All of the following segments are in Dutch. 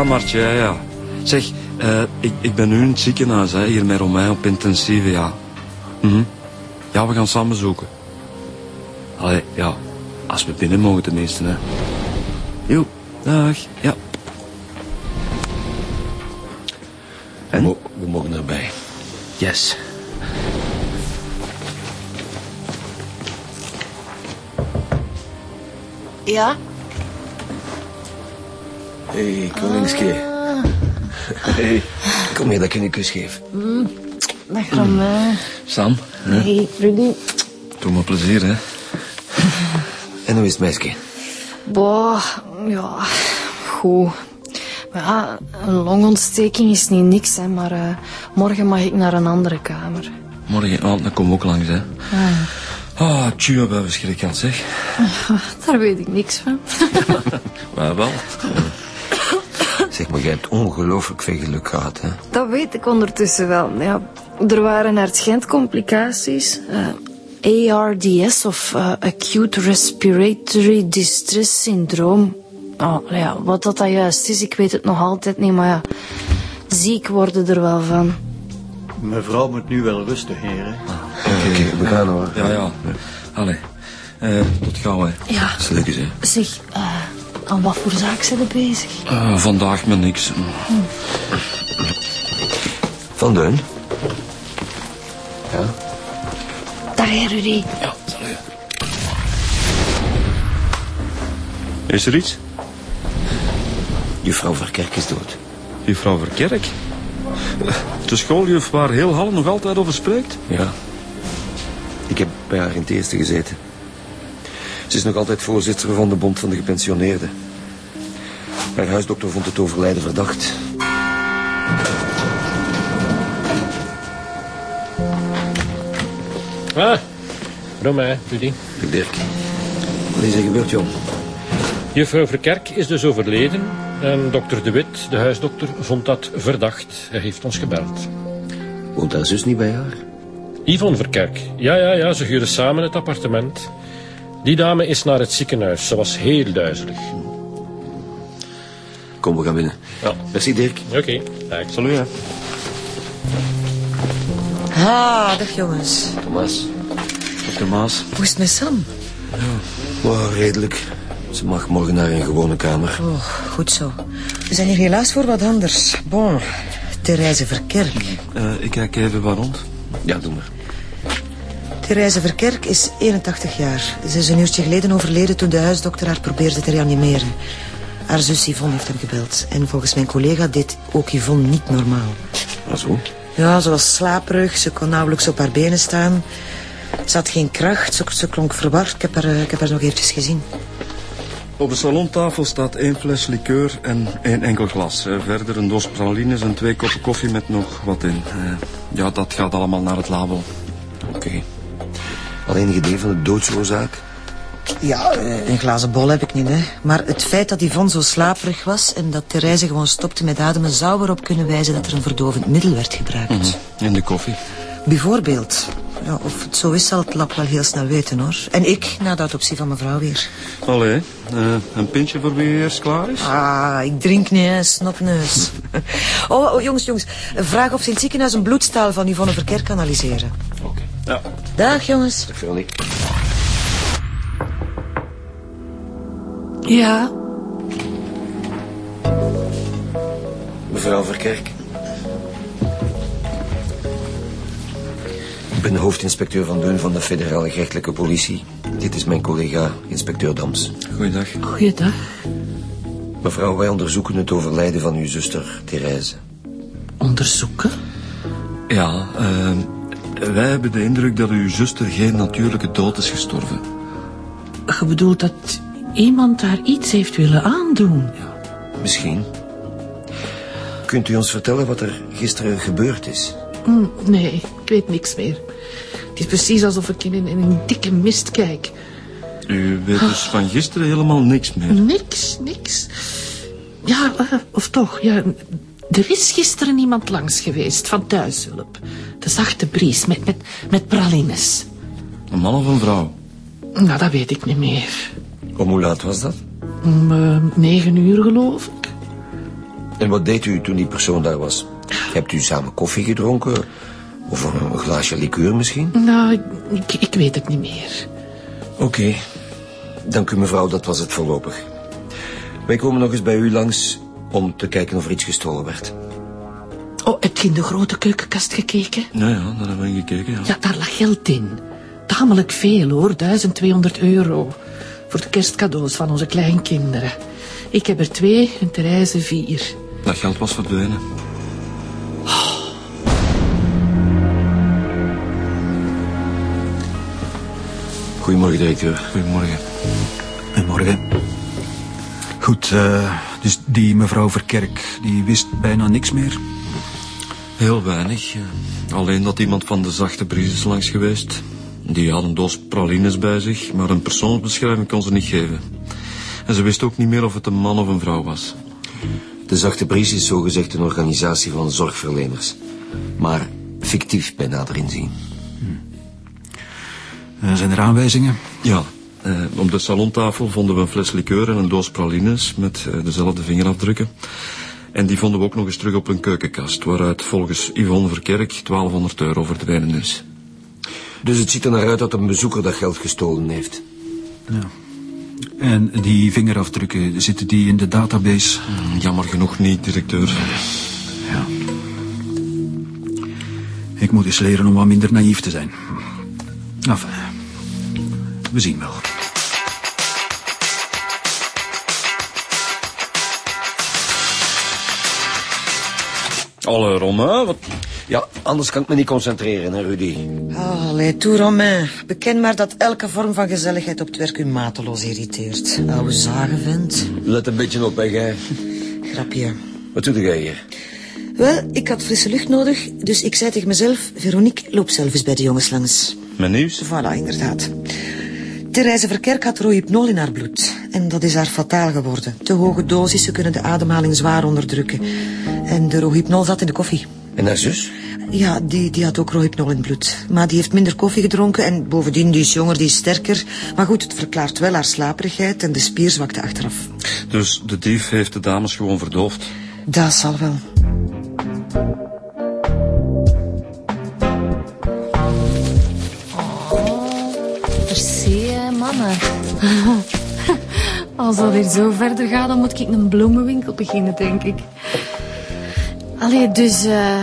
Ja, Martje, ja, ja. Zeg, eh, ik, ik ben nu in het ziekenhuis, hè, hier met Romein op intensieve, ja. Mhm. Ja, we gaan samen zoeken. Allee, ja, als we binnen mogen tenminste, hè. Jo, dag, ja. En? We, we mogen erbij. Yes. Ja? Hé, hey, koningske. Hey, kom hier dat ik je een kus geef. Dag Romain. Sam, hè? Hey, Rudy. doe me plezier, hè. En hoe is het meisje? Boah, ja, goed. Maar ja, een longontsteking is niet niks, hè, maar eh, morgen mag ik naar een andere kamer. Morgenavond dan kom ik ook langs, hè. Ah, tjua bij verschrikkend, zeg. Daar weet ik niks van. Wij wel. Zeg maar, jij hebt ongelooflijk veel geluk gehad, hè? Dat weet ik ondertussen wel. Ja, er waren urgent complicaties. eh, ARDS of eh, Acute Respiratory Distress Syndroom. Oh, ja, wat dat, dat juist is, ik weet het nog altijd niet, maar ja, ziek worden er wel van. Mevrouw moet nu wel rusten, heren. Oké, we gaan hoor. Ja, ja. Allee. Eh, tot gauw, hè. Ja, Gelukkig, hè? zeg, eh, aan wat voor zaak zijn we bezig? Eh, vandaag met niks. Van Deun. Ja? Daar, Rudy. Ja, salut. Is er iets? Juffrouw Verkerk is dood. Juffrouw Verkerk? De schooljuf waar heel Halle nog altijd over spreekt? Ja. Ik heb bij haar in het eerste gezeten. Ze is nog altijd voorzitter van de Bond van de Gepensioneerden. Haar huisdokter vond het overlijden verdacht. Ah, Romain, Rudy. Dag Dirk. Wat is er gebeurd, jong? Juffrouw Verkerk is dus overleden. En dokter De Wit, de huisdokter, vond dat verdacht. Hij heeft ons gebeld. Woont haar zus niet bij haar? Yvonne Verkerk. Ja, ja, ja, ze huurden samen het appartement. Die dame is naar het ziekenhuis. Ze was heel duizelig. Kom, we gaan binnen. Ja. Merci, Dirk. Oké, dag. Salut, hè. Ah, dag jongens. Thomas. Op Maas. Hoe is het met Sam? Oh, redelijk. Ze mag morgen naar een gewone kamer. Oh, goed zo. We zijn hier helaas voor wat anders. Bon, Therese Verkerk. Eh, ik kijk even waar rond. Ja, doe maar. Therese Verkerk is 81 jaar. Ze is een uurtje geleden overleden toen de huisdokter haar probeerde te reanimeren. Haar zus Yvonne heeft hem gebeld. En volgens mijn collega deed ook Yvonne niet normaal. Ah, zo. Ja, ze was slaperig, ze kon nauwelijks op haar benen staan. Ze had geen kracht, ze, ze klonk verward. Ik heb, haar, eh, ik heb haar nog eventjes gezien. Op de salontafel staat één fles liqueur en één enkel glas. Verder een doos pralines en twee koppen koffie met nog wat in. Eh, ja, dat gaat allemaal naar het labo. Oké. Al enig idee van de doodsoorzaak? Ja, eh, een glazen bol heb ik niet, hè. Maar het feit dat Yvonne zo slaperig was... en dat Therese gewoon stopte met ademen... zou erop kunnen wijzen dat er een verdovend middel werd gebruikt. In de koffie. Bijvoorbeeld. Ja, of het zo is, zal het lab wel heel snel weten, hoor. En ik, na de autopsie van mevrouw weer. Allee, eh, een pintje voor wie eerst klaar is? Ah, ik drink niet, hè, snopneus. oh, oh, jongens, jongens. Vraag of ze in het ziekenhuis een bloedstaal van Yvonne Verkerk analyseren. Oké. Ja. Dag, jongens. Dag, Veronique. Ja, Mevrouw Verkerk. Ik ben de hoofdinspecteur van Deun van de federale gerechtelijke politie. Dit is mijn collega, inspecteur Dams. Goeiedag. goeiedag. Mevrouw, wij onderzoeken het overlijden van uw zuster, Therese. Onderzoeken? Ja, eh, wij hebben de indruk dat uw zuster geen natuurlijke dood is gestorven. Je bedoelt dat iemand haar iets heeft willen aandoen? Misschien. Kunt u ons vertellen wat er gisteren gebeurd is? Hm, nee, ik weet niks meer. Het is precies alsof ik in een, in een dikke mist kijk. U weet dus van gisteren helemaal niks meer. Niks, niks. Ja, eh, of toch, ja... Er is gisteren iemand langs geweest van thuishulp. De zachte bries met, met, met pralines. Een man of een vrouw? Nou, dat weet ik niet meer. Om hoe laat was dat? Om eh, negen uur, geloof ik. En wat deed u toen die persoon daar was? Hebt u samen koffie gedronken? Of een glaasje liqueur misschien? Nou, ik, ik weet het niet meer. Oké. Dank u mevrouw, dat was het voorlopig. Wij komen nog eens bij u langs om te kijken of er iets gestolen werd. Oh, heb je in de grote keukenkast gekeken? Nou ja, daar hebben we gekeken, ja. Ja, daar lag geld in. Tamelijk veel hoor, 1200 euro. Voor de kerstcadeaus van onze kleinkinderen. Ik heb er twee en Therese vier. Dat geld was verdwenen. Goedemorgen, directeur. Goedemorgen. Goedemorgen. Goed, eh, dus die mevrouw Verkerk, die wist bijna niks meer. Heel weinig. Alleen dat iemand van de zachte bries is langs geweest. Die had een doos pralines bij zich, maar een persoonsbeschrijving kon ze niet geven. En ze wist ook niet meer of het een man of een vrouw was. De Zachte Bries is zogezegd een organisatie van zorgverleners. Maar fictief bij nader inzien. Eh, zijn er aanwijzingen? Ja, eh, op de salontafel vonden we een fles liqueur en een doos pralines met eh, dezelfde vingerafdrukken. En die vonden we ook nog eens terug op een keukenkast, waaruit volgens Yvonne Verkerk 1200 euro verdwenen is. Dus het ziet er naar uit dat een bezoeker dat geld gestolen heeft. Ja. En die vingerafdrukken, zitten die in de database? Hmm, Jammer genoeg niet, directeur. Ja. Ik moet eens leren om wat minder naïef te zijn. Enfin, we zien wel. Alle Romain, wat... Ja, anders kan ik me niet concentreren, hè, Rudy. Oh, allee, toe, Romain. Beken maar dat elke vorm van gezelligheid op het werk u mateloos irriteert. Oude zagenvent. Let een beetje op, hè, jij. Grapje. Wat doe jij hier? Wel, ik had frisse lucht nodig, dus ik zei tegen mezelf... Veronique, loop zelf eens bij de jongens langs. Mijn nieuws? Voilà, inderdaad. Therese Verkerk had rohypnol in haar bloed. En dat is haar fataal geworden. Te hoge dosissen kunnen de ademhaling zwaar onderdrukken. En de rohypnol zat in de koffie. En haar zus? Ja, die, die had ook rohypnol in het bloed. Maar die heeft minder koffie gedronken en bovendien, die is jonger, die is sterker. Maar goed, het verklaart wel haar slaperigheid en de spierzwakte achteraf. Dus de dief heeft de dames gewoon verdoofd. Dat zal wel. Merci, hè, mannen. Als dat hier zo verder gaat, dan moet ik een bloemenwinkel beginnen, denk ik. Allee, dus eh,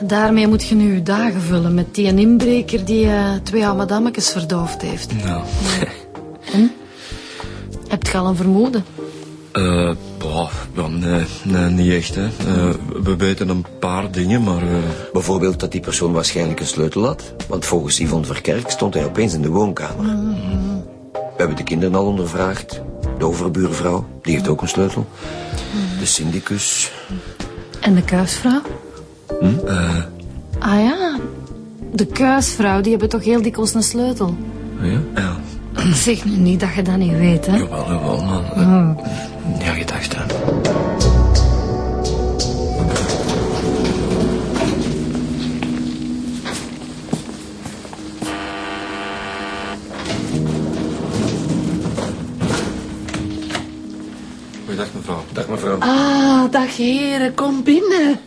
daarmee moet je nu je dagen vullen met die een inbreker die eh, twee oude dammekes verdoofd heeft. Ja. Heb je al een vermoeden? Eh, boah, ja, nee, nee, niet echt, hè. Eh, we weten een paar dingen, maar... eh, Bijvoorbeeld dat die persoon waarschijnlijk een sleutel had. Want volgens Yvonne Verkerk stond hij opeens in de woonkamer. We hebben de kinderen al ondervraagd. De overbuurvrouw, die heeft ook een sleutel. De syndicus. En de kuisvrouw? Ah ja, de kuisvrouw, die hebben toch heel dikwijls een sleutel. Ja? ja, Zeg nu niet dat je dat niet weet, hè? jawel, jawel, man. Eh, Ja, gedacht, hè. Goeiedag, mevrouw. Dag mevrouw. Ah, dag heren, kom binnen.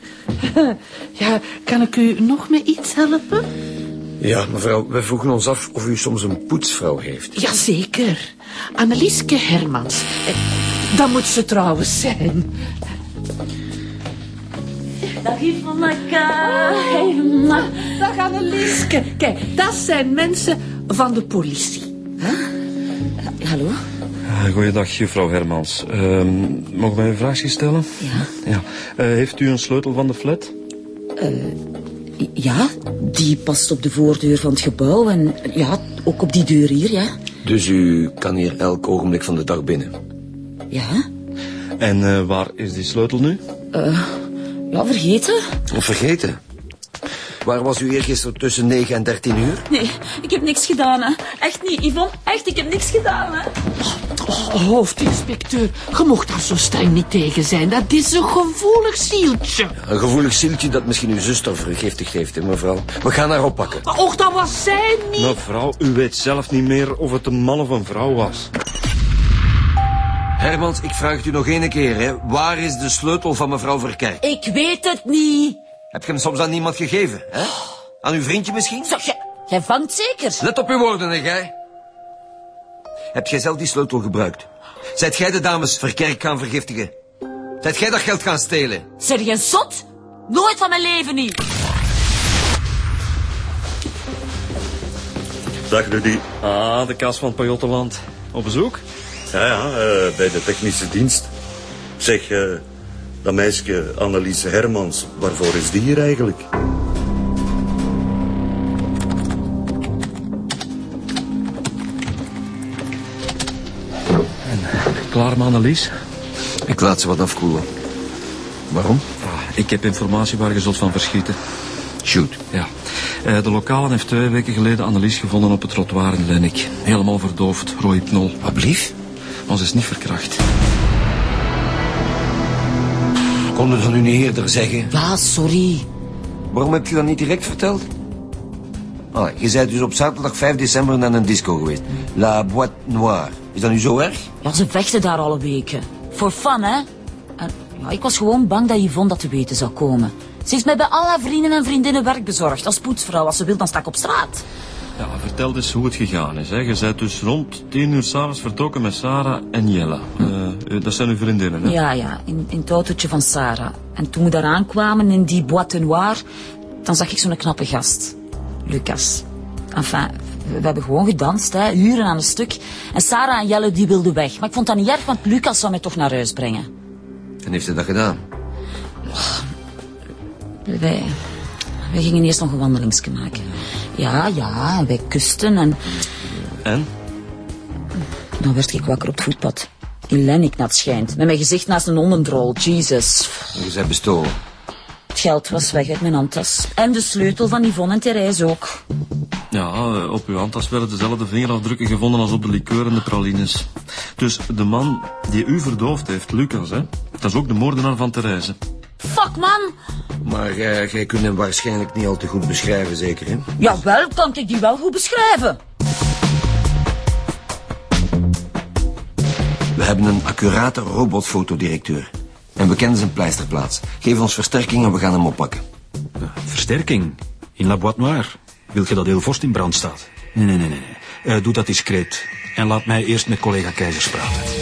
Ja, kan ik u nog met iets helpen? Ja, mevrouw, wij vroegen ons af of u soms een poetsvrouw heeft. Jazeker. Annelieske Hermans. Eh, Dat moet ze trouwens zijn. Dag Yvonneke. Oh, Dag Annelieske. Kijk, dat zijn mensen van de politie. Hallo? Uh, goeiedag, juffrouw Hermans. Ehm mogen wij een vraagje stellen? Ja. Ja. Eh, heeft u een sleutel van de flat? Ja, die past op de voordeur van het gebouw en ja, ook op die deur hier, ja. Dus u kan hier elk ogenblik van de dag binnen. Ja, En eh, waar is die sleutel nu? ja, vergeten? Vergeten. Waar was u eergisteren tussen 9 en 13 uur? Nee, ik heb niks gedaan, hè. Echt niet, Yvonne. Echt, ik heb niks gedaan, hè. Oh, hoofdinspecteur, je mocht daar zo streng niet tegen zijn. Dat is een gevoelig zieltje. Een gevoelig zieltje dat misschien uw zuster vergiftigd heeft, hè, mevrouw. We gaan haar oppakken. Och, dat was zij niet. Mevrouw, u weet zelf niet meer of het een man of een vrouw was. Hermans, ik vraag het u nog één keer, hè. Waar is de sleutel van mevrouw Verkerk? Ik weet het niet. Heb je hem soms aan niemand gegeven, hè? Aan uw vriendje misschien? Zo, jij, jij vangt zeker? Let op uw woorden, hè, jij. Heb jij zelf die sleutel gebruikt? Zijt jij de dames Verkerk gaan vergiftigen? Zijt jij dat geld gaan stelen? Zeg je zot? Nooit van mijn leven niet. Dag Rudy. Ah, de kas van Pajottenland. Op bezoek? Ja, ja, eh, bij de technische dienst. Zeg, eh, dat meisje Anneliese Hermans, waarvoor is die hier eigenlijk? Klaar, met Annelies? Ik laat ze wat afkoelen. Waarom? Ah, ik heb informatie waar je zult van verschieten. Shoot. Ja. Eh, de lokale heeft twee weken geleden Annelies gevonden op het trottoir in Lennik. Helemaal verdoofd, rohypnol. Wat blief? Maar ze is niet verkracht. Konden ze nu niet eerder zeggen? Ja, sorry. Waarom heb je dat niet direct verteld? Allee, je bent dus op zaterdag 5 december naar een disco geweest. La Boîte Noire. Is dat nu zo erg? Ja, ze vechten daar alle weken. Voor fun, hè? En ja, ik was gewoon bang dat Yvonne dat te weten zou komen. Ze heeft mij bij al haar vrienden en vriendinnen werk bezorgd. Als poetsvrouw, als ze wil, dan sta ik op straat. Ja, vertel dus hoe het gegaan is. Hè. Je bent dus rond tien uur s'avonds vertrokken met Sarah en Jelle. Eh, dat zijn uw vriendinnen, hè? Ja, ja, in, in het autootje van Sarah. En toen we daar aankwamen in die boîte noire, dan zag ik zo'n knappe gast. Lucas. Enfin, we hebben gewoon gedanst, hè, uren aan een stuk. En Sarah en Jelle, die wilden weg. Maar ik vond dat niet erg, want Lucas zou mij toch naar huis brengen. En heeft ze dat gedaan? Wij, wij gingen eerst nog een wandelingsje maken. Ja, ja, en wij kusten en En? dan werd ik wakker op het voetpad. In Lennik, naar het schijnt. Met mijn gezicht naast een hondendrol. Jesus. Je bent bestolen. Het geld was weg uit mijn handtas. En de sleutel van Yvonne en Therese ook. Ja, eh, op uw handtas werden dezelfde vingerafdrukken gevonden als op de liqueur en de pralines. Dus de man die u verdoofd heeft, Lucas, hè? Dat is ook de moordenaar van Therese. Fuck, man. Maar jij, jij kunt hem waarschijnlijk niet al te goed beschrijven, zeker, hè? Jawel, kan ik die wel goed beschrijven. We hebben een accurate robotfotodirecteur. En we kennen zijn pleisterplaats. Geef ons versterking en we gaan hem oppakken. Versterking. In La Boîte Noire. Wil je dat heel vorst in brand staat? Nee, nee, nee, nee. nee. Eh, doe dat discreet. En laat mij eerst met collega Keizers praten.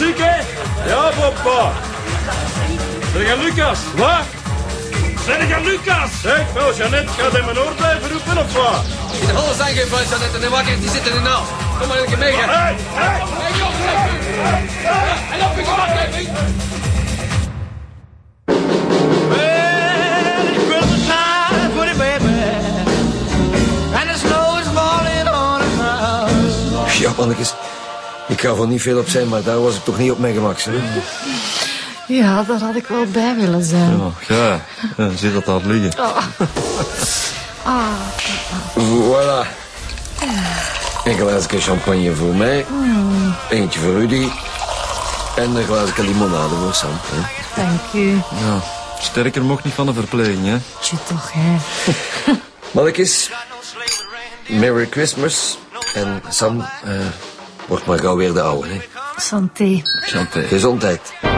Hè? Ja, papa. Zeg je Lucas? Wat? Zeg je Lucas? Zeg, wel, Jeannette, gaat in mijn oor blijven roepen of wat? In de handen zijn geen vuist aan het en wakker, die zitten ernaast. Kom maar een keer mee, Hey, hey! Ja, mannetjes. Ik ga van niet veel op zijn, maar daar was ik toch niet op mijn gemak, hè? Ja, daar had ik wel bij willen zijn. Ja, ja. dat daar liggen. Ah, Voilà. Een glaasje champagne voor mij. Eentje voor Rudy. En een glaasje limonade voor Sam. Hè? dank u. Ja. Sterker mocht niet van de verpleging, hè? Tje toch, hè. Mannetjes, Merry Christmas. En Sam, eh wordt maar gauw weer de oude, hè? Santé. Chanté. Gezondheid.